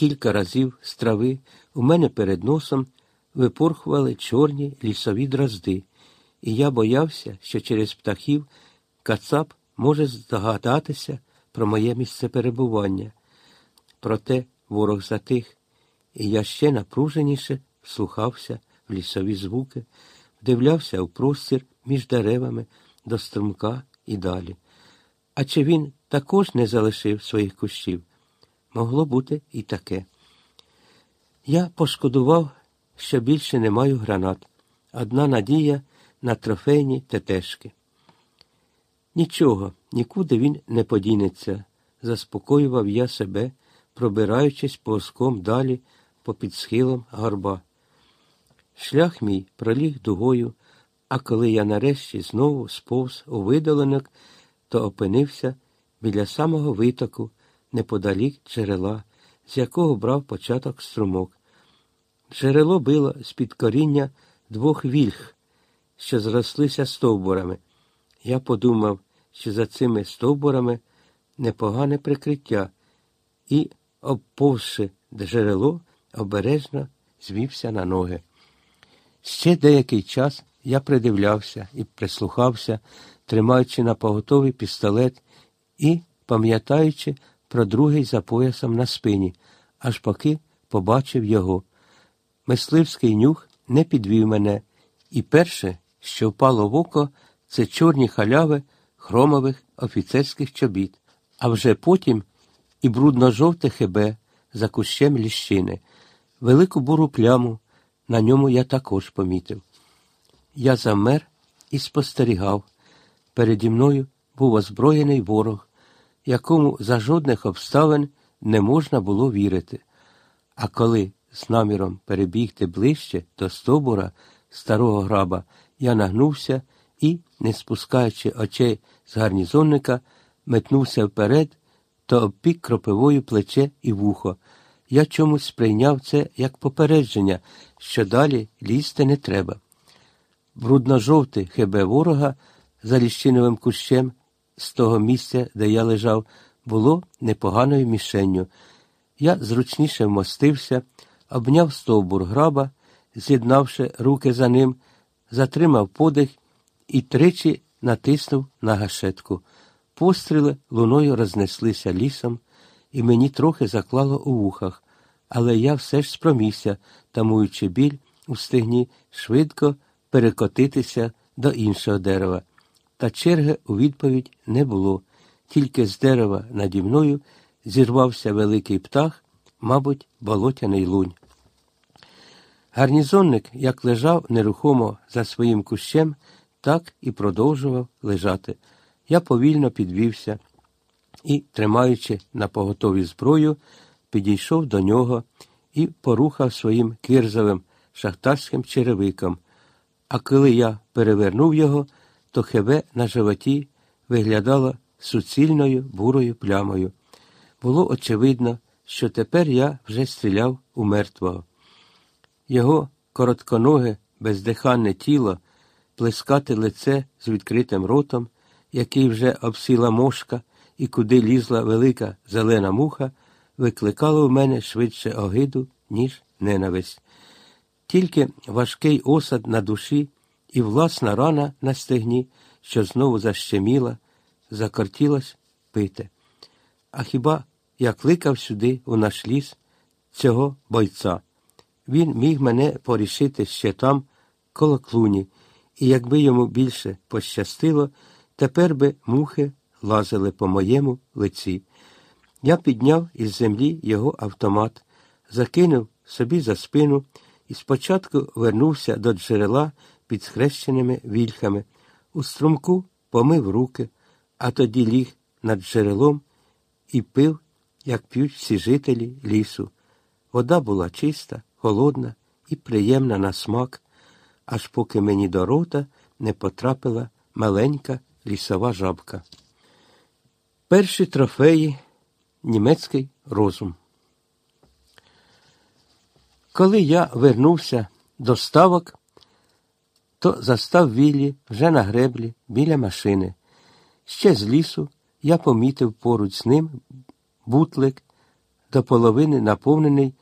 Кілька разів з трави у мене перед носом випорхували чорні лісові дразди, і я боявся, що через птахів кацап може здогадатися про моє місце перебування. Проте ворог затих, і я ще напруженіше вслухався в лісові звуки, вдивлявся у простір між деревами до струмка і далі. А чи він також не залишив своїх кущів? Могло бути і таке. Я пошкодував, що більше не маю гранат. Одна надія на трофейні тетешки. Нічого, нікуди він не подінеться, заспокоював я себе, пробираючись повзком далі попід схилом горба. Шлях мій проліг дугою, а коли я нарешті знову сповз у видоленок, то опинився біля самого витоку, неподалік джерела, з якого брав початок струмок. Джерело било з-під коріння двох вільх, що зрослися стовбурами. Я подумав, що за цими стовбурами непогане прикриття, і, обповзши джерело, обережно звівся на ноги. Ще деякий час я придивлявся і прислухався, тримаючи на поготовий пістолет і пам'ятаючи про другий за поясом на спині, аж поки побачив його. Мисливський нюх не підвів мене, і перше, що впало в око, це чорні халяви хромових офіцерських чобіт, а вже потім і брудно-жовте хебе за кущем ліщини, велику буру пляму на ньому я також помітив. Я замер і спостерігав. Переді мною був озброєний ворог, якому за жодних обставин не можна було вірити. А коли з наміром перебігти ближче до стобура старого граба, я нагнувся і, не спускаючи очей з гарнізонника, метнувся вперед, то обпік кропивою плече і вухо. Я чомусь сприйняв це як попередження, що далі лізти не треба. Брудно-жовте хебе ворога за ліщиновим кущем з того місця, де я лежав, було непоганою мішенню. Я зручніше вмостився, обняв стовбур граба, з'єднавши руки за ним, затримав подих і тричі натиснув на гашетку. Постріли луною рознеслися лісом, і мені трохи заклало у вухах, але я все ж спромігся, тамуючи біль у стегні, швидко перекотитися до іншого дерева. Та черги у відповідь не було, тільки з дерева наді мною зірвався великий птах, мабуть, болотяний лунь. Гарнізонник, як лежав нерухомо за своїм кущем, так і продовжував лежати. Я повільно підвівся і, тримаючи на поготові зброю, підійшов до нього і порухав своїм кирзовим шахтарським черевиком. А коли я перевернув його, то хебе на животі виглядало суцільною бурою плямою. Було очевидно, що тепер я вже стріляв у мертвого. Його коротконоге, бездиханне тіло, плескати лице з відкритим ротом, який вже обсіла мошка і куди лізла велика зелена муха, викликало в мене швидше огиду, ніж ненависть. Тільки важкий осад на душі і власна рана на стегні, що знову защеміла, закортілась пити. А хіба я кликав сюди, у наш ліс, цього бойця? Він міг мене порішити ще там, коло клуні, і якби йому більше пощастило, тепер би мухи лазили по моєму лиці. Я підняв із землі його автомат, закинув собі за спину і спочатку вернувся до джерела під схрещеними вільхами. У струмку помив руки, а тоді ліг над джерелом і пив, як п'ють всі жителі лісу. Вода була чиста, холодна і приємна на смак, аж поки мені до рота не потрапила маленька лісова жабка. Перші трофеї німецький розум. Коли я вернувся до ставок, то застав Віллі вже на греблі біля машини. Ще з лісу я помітив поруч з ним бутлик до половини наповнений